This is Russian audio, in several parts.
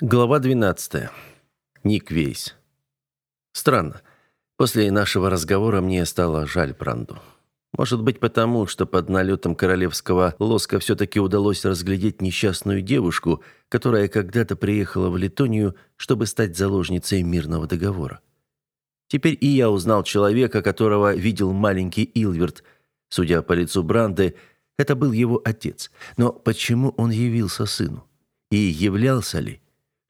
Глава 12. Ник Вейс. Странно. После нашего разговора мне стало жаль Бранду. Может быть, потому, что под налетом королевского лоска все-таки удалось разглядеть несчастную девушку, которая когда-то приехала в Литонию, чтобы стать заложницей мирного договора. Теперь и я узнал человека, которого видел маленький Илверт. Судя по лицу Бранды, это был его отец. Но почему он явился сыну? И являлся ли?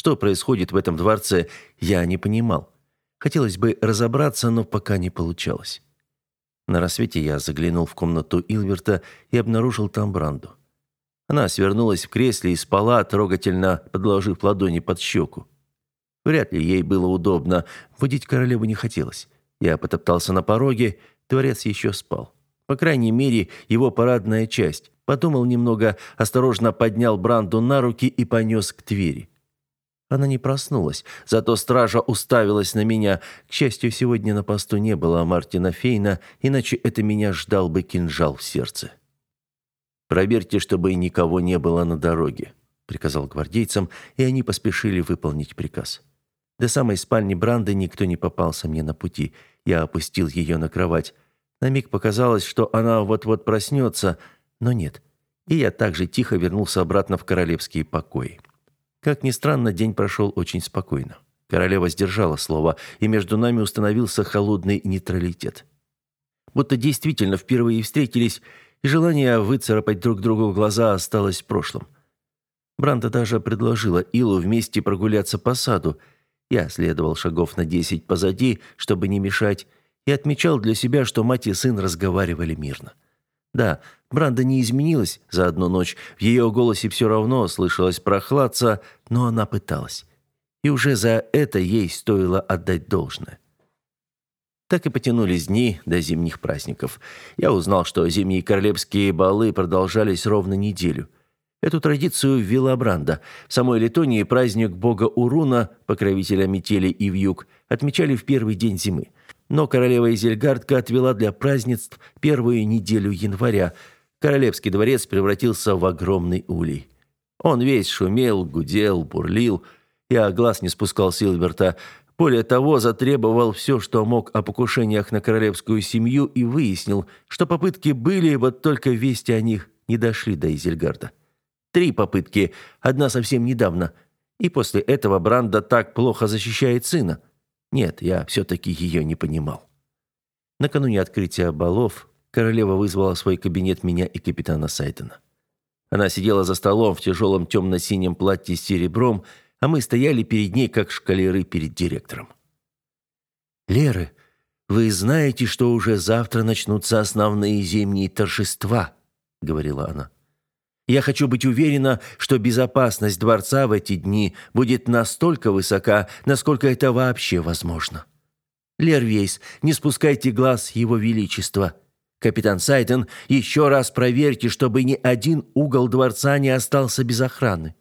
Что происходит в этом дворце, я не понимал. Хотелось бы разобраться, но пока не получалось. На рассвете я заглянул в комнату Илверта и обнаружил там Бранду. Она свернулась в кресле и спала, трогательно подложив ладони под щеку. Вряд ли ей было удобно, будить королеву не хотелось. Я потоптался на пороге, дворец еще спал. По крайней мере, его парадная часть. Подумал немного, осторожно поднял Бранду на руки и понес к двери. Она не проснулась, зато стража уставилась на меня. К счастью, сегодня на посту не было Мартина Фейна, иначе это меня ждал бы кинжал в сердце. «Проверьте, чтобы никого не было на дороге», — приказал гвардейцам, и они поспешили выполнить приказ. До самой спальни Бранды никто не попался мне на пути. Я опустил ее на кровать. На миг показалось, что она вот-вот проснется, но нет. И я также тихо вернулся обратно в королевские покои. Как ни странно, день прошел очень спокойно. Королева сдержала слово, и между нами установился холодный нейтралитет. Будто действительно впервые встретились, и желание выцарапать друг другу глаза осталось в прошлом. Бранда даже предложила Илу вместе прогуляться по саду. Я следовал шагов на десять позади, чтобы не мешать, и отмечал для себя, что мать и сын разговаривали мирно. Да, Бранда не изменилась за одну ночь. В ее голосе все равно слышалось прохладца, но она пыталась. И уже за это ей стоило отдать должное. Так и потянулись дни до зимних праздников. Я узнал, что зимние королевские балы продолжались ровно неделю. Эту традицию ввела Бранда. В самой Литонии праздник бога Уруна, покровителя метели и вьюг, отмечали в первый день зимы. Но королева Изельгардка отвела для празднеств первую неделю января. Королевский дворец превратился в огромный улей. Он весь шумел, гудел, бурлил. Я глаз не спускал Силберта. Более того, затребовал все, что мог о покушениях на королевскую семью и выяснил, что попытки были, вот только вести о них не дошли до Изельгарда. Три попытки, одна совсем недавно. И после этого Бранда так плохо защищает сына. Нет, я все-таки ее не понимал. Накануне открытия балов королева вызвала в свой кабинет меня и капитана Сайтона. Она сидела за столом в тяжелом темно-синем платье с серебром, а мы стояли перед ней, как шкалеры перед директором. «Леры, вы знаете, что уже завтра начнутся основные зимние торжества», — говорила она. Я хочу быть уверена, что безопасность дворца в эти дни будет настолько высока, насколько это вообще возможно. Лервейс, не спускайте глаз его величества. Капитан Сайден, еще раз проверьте, чтобы ни один угол дворца не остался без охраны.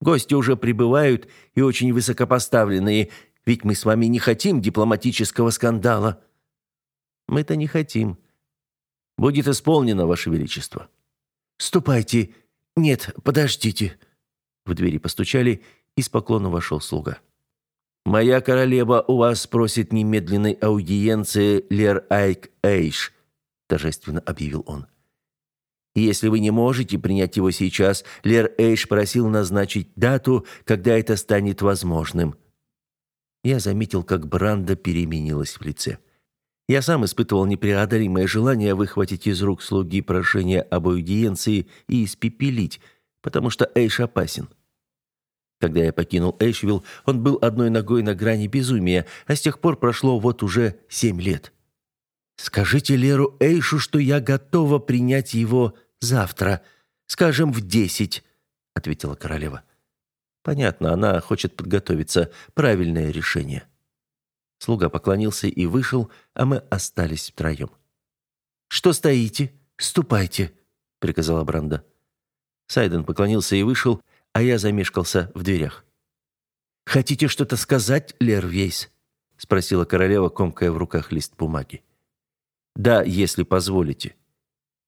Гости уже прибывают и очень высокопоставленные, ведь мы с вами не хотим дипломатического скандала. Мы-то не хотим. Будет исполнено, ваше величество. «Ступайте! Нет, подождите!» В двери постучали, и с поклоном вошел слуга. «Моя королева у вас просит немедленной аудиенции Лер Айк Эйш», торжественно объявил он. «Если вы не можете принять его сейчас, Лер Эйш просил назначить дату, когда это станет возможным». Я заметил, как Бранда переменилась в лице. Я сам испытывал непреодолимое желание выхватить из рук слуги прошение об аудиенции и испепелить, потому что Эйш опасен. Когда я покинул Эйшвилл, он был одной ногой на грани безумия, а с тех пор прошло вот уже семь лет. «Скажите Леру Эйшу, что я готова принять его завтра, скажем, в десять», — ответила королева. «Понятно, она хочет подготовиться. Правильное решение». Слуга поклонился и вышел, а мы остались втроем. «Что стоите? Ступайте!» — приказала Бранда. Сайден поклонился и вышел, а я замешкался в дверях. «Хотите что-то сказать, Лервейс?» — спросила королева, комкая в руках лист бумаги. «Да, если позволите».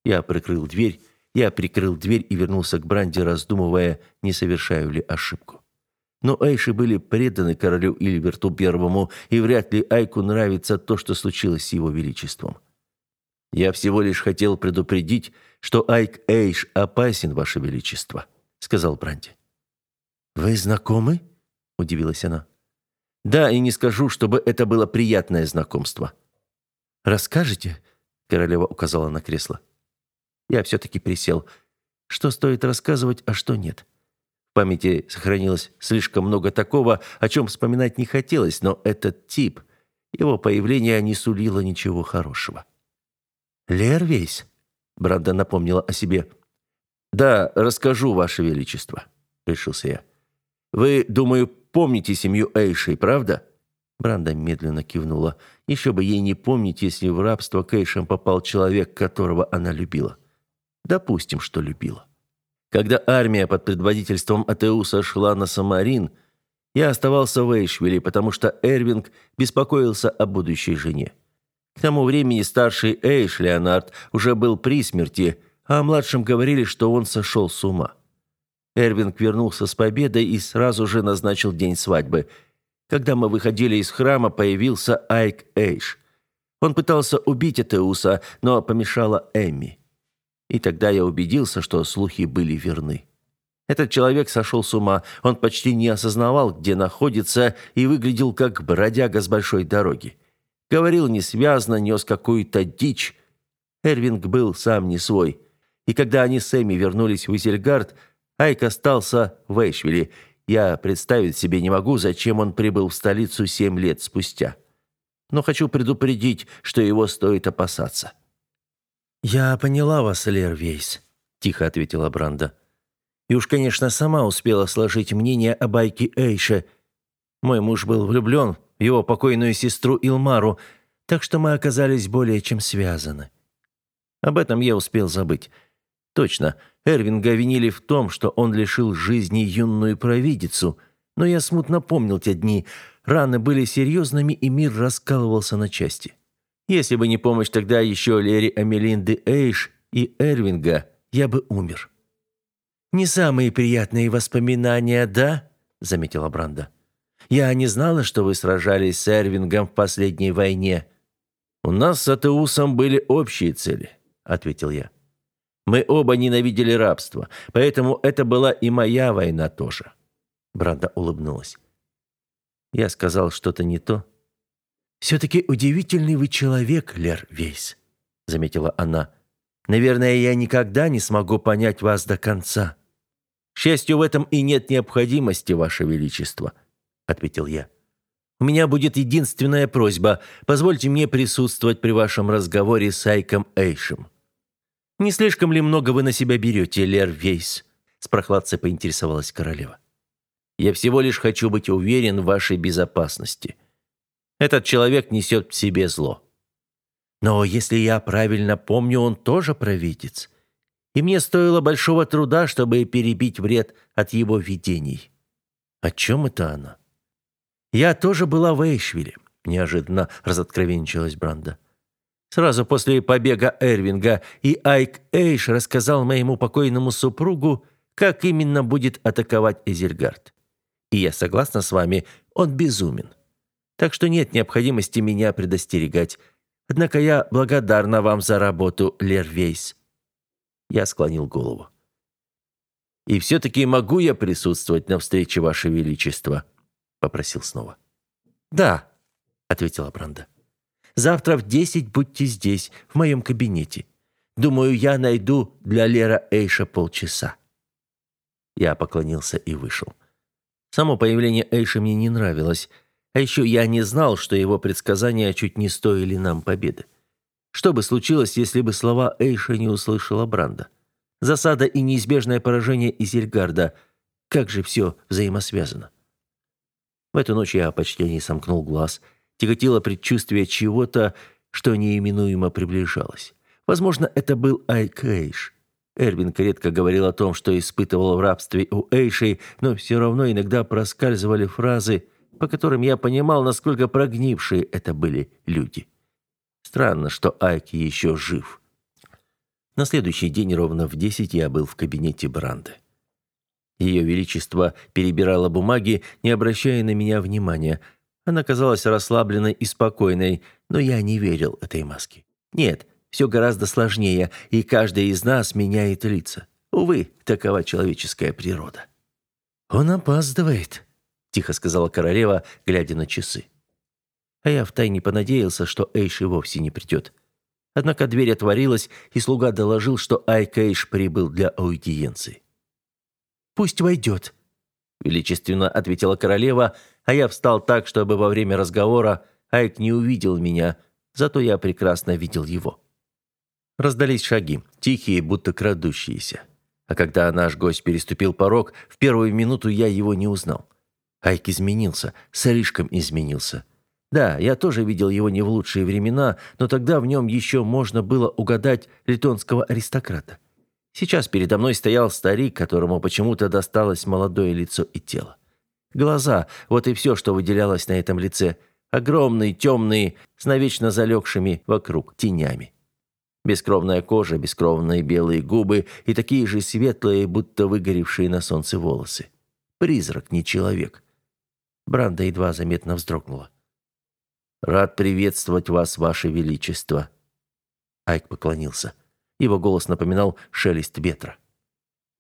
Я прикрыл дверь, я прикрыл дверь и вернулся к Бранде, раздумывая, не совершаю ли ошибку. Но Эйши были преданы королю Ильверту Первому, и вряд ли Айку нравится то, что случилось с его величеством. Я всего лишь хотел предупредить, что Айк Эйш опасен, ваше величество, сказал Бранди. Вы знакомы? удивилась она. Да, и не скажу, чтобы это было приятное знакомство. Расскажете? Королева указала на кресло. Я все-таки присел. Что стоит рассказывать, а что нет? Памяти сохранилось слишком много такого, о чем вспоминать не хотелось, но этот тип, его появление не сулило ничего хорошего. «Лервейс?» — Бранда напомнила о себе. «Да, расскажу, Ваше Величество», — решился я. «Вы, думаю, помните семью Эйшей, правда?» Бранда медленно кивнула. Еще бы ей не помнить, если в рабство к Эйшам попал человек, которого она любила. Допустим, что любила. Когда армия под предводительством Атеуса шла на Самарин, я оставался в Эйшвилле, потому что Эрвинг беспокоился о будущей жене. К тому времени старший Эйш, Леонард, уже был при смерти, а о младшем говорили, что он сошел с ума. Эрвинг вернулся с победой и сразу же назначил день свадьбы. Когда мы выходили из храма, появился Айк Эйш. Он пытался убить Этеуса, но помешала Эмми. И тогда я убедился, что слухи были верны. Этот человек сошел с ума, он почти не осознавал, где находится, и выглядел как бродяга с большой дороги. Говорил несвязно, нес какую-то дичь. Эрвинг был сам не свой. И когда они с Эми вернулись в Изельгард, Айк остался в Эйшвилле. Я представить себе не могу, зачем он прибыл в столицу семь лет спустя. Но хочу предупредить, что его стоит опасаться. «Я поняла вас, Лер Вейс», — тихо ответила Бранда. «И уж, конечно, сама успела сложить мнение о байке Эйше. Мой муж был влюблен его покойную сестру Илмару, так что мы оказались более чем связаны. Об этом я успел забыть. Точно, Эрвинга винили в том, что он лишил жизни юную провидицу, но я смутно помнил те дни. Раны были серьезными, и мир раскалывался на части. Если бы не помощь тогда еще Лери Амелинды Эйш и Эрвинга, я бы умер. «Не самые приятные воспоминания, да?» — заметила Бранда. Я не знала, что вы сражались с Эрвингом в последней войне. У нас с Атеусом были общие цели, ответил я. Мы оба ненавидели рабство, поэтому это была и моя война тоже. Бранда улыбнулась. Я сказал что-то не то. «Все-таки удивительный вы человек, Лер Вейс», — заметила она. «Наверное, я никогда не смогу понять вас до конца. К счастью, в этом и нет необходимости, Ваше Величество», — ответил я. «У меня будет единственная просьба. Позвольте мне присутствовать при вашем разговоре с Айком Эйшем». «Не слишком ли много вы на себя берете, Лер Вейс?» — с прохладцей поинтересовалась королева. «Я всего лишь хочу быть уверен в вашей безопасности. Этот человек несет в себе зло». «Но если я правильно помню, он тоже провидец. И мне стоило большого труда, чтобы перебить вред от его видений». «О чем это она?» «Я тоже была в Эйшвилле», – неожиданно разоткровенничалась Бранда. Сразу после побега Эрвинга и Айк Эйш рассказал моему покойному супругу, как именно будет атаковать Эзельгард. И я согласна с вами, он безумен. Так что нет необходимости меня предостерегать. Однако я благодарна вам за работу, Лервейс. Я склонил голову. И все-таки могу я присутствовать на встрече, Ваше Величество?» попросил снова. «Да», — ответила Бранда. «Завтра в десять будьте здесь, в моем кабинете. Думаю, я найду для Лера Эйша полчаса». Я поклонился и вышел. Само появление Эйша мне не нравилось, а еще я не знал, что его предсказания чуть не стоили нам победы. Что бы случилось, если бы слова Эйша не услышала Бранда? Засада и неизбежное поражение Изельгарда. Как же все взаимосвязано? В эту ночь я почти не сомкнул глаз. Тяготило предчувствие чего-то, что неименуемо приближалось. Возможно, это был Айк Эйш. Эрвин редко говорил о том, что испытывал в рабстве у Эйшей, но все равно иногда проскальзывали фразы, по которым я понимал, насколько прогнившие это были люди. Странно, что Айк еще жив. На следующий день ровно в десять я был в кабинете Бранды. Ее Величество перебирала бумаги, не обращая на меня внимания. Она казалась расслабленной и спокойной, но я не верил этой маске. Нет, все гораздо сложнее, и каждый из нас меняет лица. Увы, такова человеческая природа. «Он опаздывает», — тихо сказала королева, глядя на часы. А я втайне понадеялся, что Эйш и вовсе не придет. Однако дверь отворилась, и слуга доложил, что Айк Эйш прибыл для аудиенции. «Пусть войдет», — величественно ответила королева, а я встал так, чтобы во время разговора Айк не увидел меня, зато я прекрасно видел его. Раздались шаги, тихие, будто крадущиеся. А когда наш гость переступил порог, в первую минуту я его не узнал. Айк изменился, слишком изменился. Да, я тоже видел его не в лучшие времена, но тогда в нем еще можно было угадать литонского аристократа. Сейчас передо мной стоял старик, которому почему-то досталось молодое лицо и тело. Глаза – вот и все, что выделялось на этом лице. Огромные, темные, с навечно залегшими вокруг тенями. Бескровная кожа, бескровные белые губы и такие же светлые, будто выгоревшие на солнце волосы. Призрак, не человек. Бранда едва заметно вздрогнула. «Рад приветствовать вас, ваше величество». Айк поклонился. Его голос напоминал шелест ветра.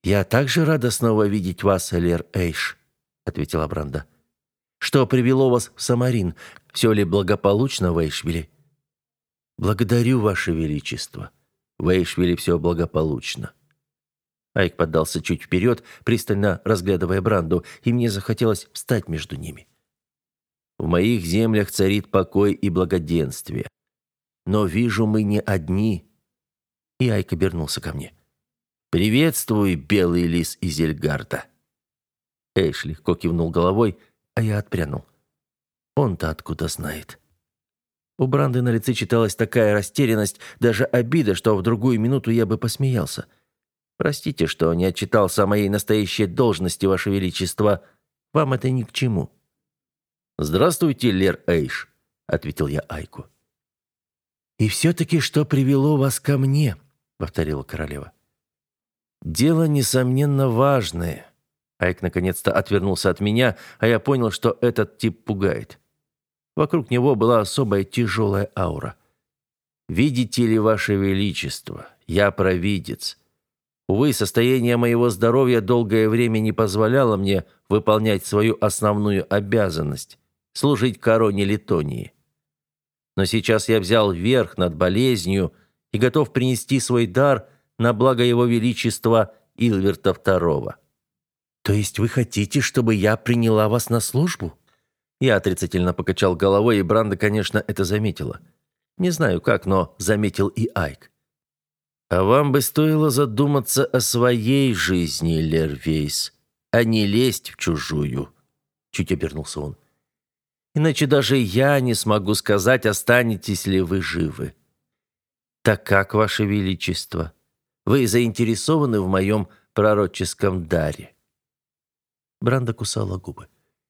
«Я также рада снова видеть вас, Элер Эйш», — ответила Бранда. «Что привело вас в Самарин? Все ли благополучно в Эйшвиле?» «Благодарю, Ваше Величество. В Эйшвилле все благополучно». Айк поддался чуть вперед, пристально разглядывая Бранду, и мне захотелось встать между ними. «В моих землях царит покой и благоденствие. Но вижу, мы не одни». И Айк обернулся ко мне. «Приветствую, белый лис из Эльгарда». Эйш легко кивнул головой, а я отпрянул. Он-то откуда знает?» У Бранды на лице читалась такая растерянность, даже обида, что в другую минуту я бы посмеялся. «Простите, что не отчитался о моей настоящей должности, Ваше Величество. Вам это ни к чему». «Здравствуйте, Лер Эйш», — ответил я Айку. «И все-таки что привело вас ко мне?» — повторила королева. «Дело, несомненно, важное». Айк наконец-то отвернулся от меня, а я понял, что этот тип пугает. Вокруг него была особая тяжелая аура. «Видите ли, Ваше Величество, я провидец. Увы, состояние моего здоровья долгое время не позволяло мне выполнять свою основную обязанность – служить короне Литонии. Но сейчас я взял верх над болезнью и готов принести свой дар на благо Его Величества Илверта II». «То есть вы хотите, чтобы я приняла вас на службу?» Я отрицательно покачал головой, и Бранда, конечно, это заметила. Не знаю как, но заметил и Айк. «А вам бы стоило задуматься о своей жизни, Лервейс, а не лезть в чужую», — чуть обернулся он. «Иначе даже я не смогу сказать, останетесь ли вы живы». «Так как, Ваше Величество, вы заинтересованы в моем пророческом даре?» Бранда кусала губы.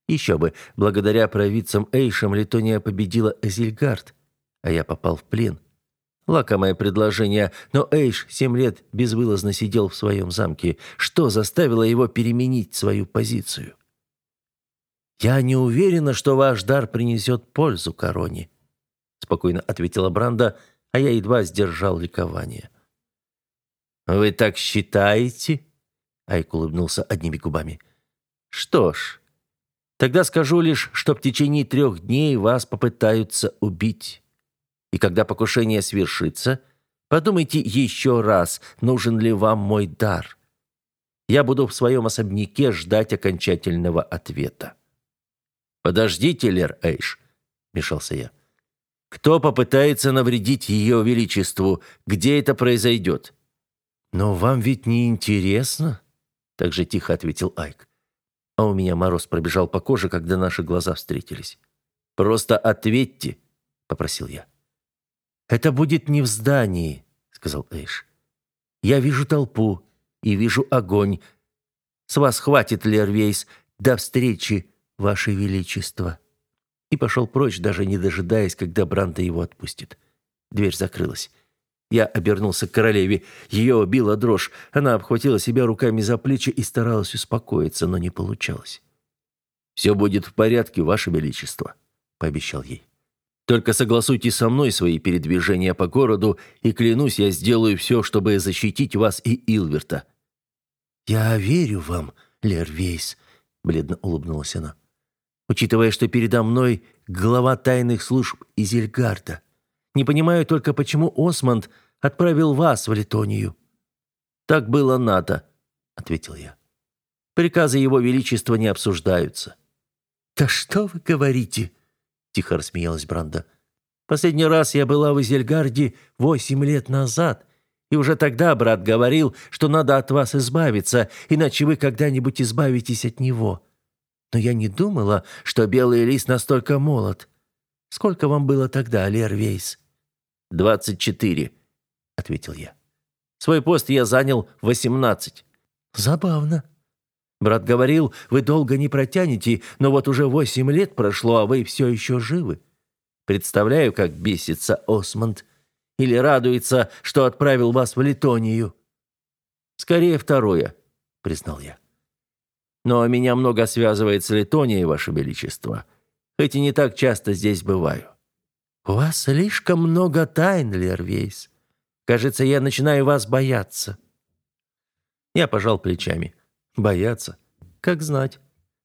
Еще бы, благодаря провидцам Эйшам Литония победила Эзельгард, а я попал в плен. Лакомое предложение, но Эйш семь лет безвылазно сидел в своем замке. Что заставило его переменить свою позицию? «Я не уверена, что ваш дар принесет пользу короне», — спокойно ответила Бранда, а я едва сдержал ликование. «Вы так считаете?» — Айк улыбнулся одними губами. «Что ж, Тогда скажу лишь, что в течение трех дней вас попытаются убить. И когда покушение свершится, подумайте еще раз, нужен ли вам мой дар. Я буду в своем особняке ждать окончательного ответа. «Подождите, Лер Эйш», — мешался я. «Кто попытается навредить ее величеству? Где это произойдет?» «Но вам ведь не интересно?» — так же тихо ответил Айк. А у меня мороз пробежал по коже, когда наши глаза встретились. «Просто ответьте», — попросил я. «Это будет не в здании», — сказал Эйш. «Я вижу толпу и вижу огонь. С вас хватит, Лервейс. До встречи, Ваше Величество». И пошел прочь, даже не дожидаясь, когда Бранта его отпустит. Дверь закрылась. Я обернулся к королеве. Ее била дрожь. Она обхватила себя руками за плечи и старалась успокоиться, но не получалось. «Все будет в порядке, Ваше Величество», — пообещал ей. «Только согласуйте со мной свои передвижения по городу, и, клянусь, я сделаю все, чтобы защитить вас и Илверта». «Я верю вам, Лервейс», — бледно улыбнулась она. «Учитывая, что передо мной глава тайных служб Изельгарда. Не понимаю только, почему Осмонд отправил вас в Литонию». «Так было надо», — ответил я. «Приказы Его Величества не обсуждаются». «Да что вы говорите?» — тихо рассмеялась Бранда. «Последний раз я была в Изельгарде восемь лет назад, и уже тогда брат говорил, что надо от вас избавиться, иначе вы когда-нибудь избавитесь от него. Но я не думала, что белый лис настолько молод. Сколько вам было тогда, Лер Вейс?» «Двадцать четыре», — ответил я. «Свой пост я занял восемнадцать». «Забавно». Брат говорил, вы долго не протянете, но вот уже восемь лет прошло, а вы все еще живы. Представляю, как бесится Осмонд. Или радуется, что отправил вас в Литонию. Скорее второе, признал я. Но меня много связывает с Литонией, Ваше Величество. Хоть и не так часто здесь бываю. «У вас слишком много тайн, Лервейс. Кажется, я начинаю вас бояться». Я пожал плечами. «Бояться? Как знать.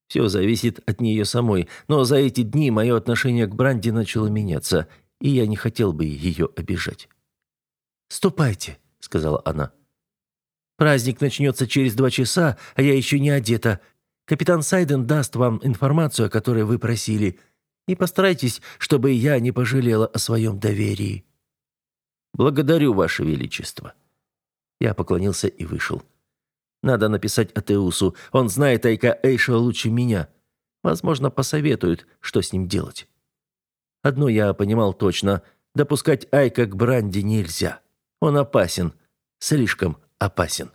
Все зависит от нее самой. Но за эти дни мое отношение к Бранди начало меняться, и я не хотел бы ее обижать». «Ступайте», — сказала она. «Праздник начнется через два часа, а я еще не одета. Капитан Сайден даст вам информацию, о которой вы просили». И постарайтесь, чтобы я не пожалела о своем доверии». «Благодарю, Ваше Величество». Я поклонился и вышел. «Надо написать Атеусу. Он знает Айка Эйша лучше меня. Возможно, посоветует, что с ним делать». Одно я понимал точно. Допускать Айка к Бранди нельзя. Он опасен. Слишком опасен.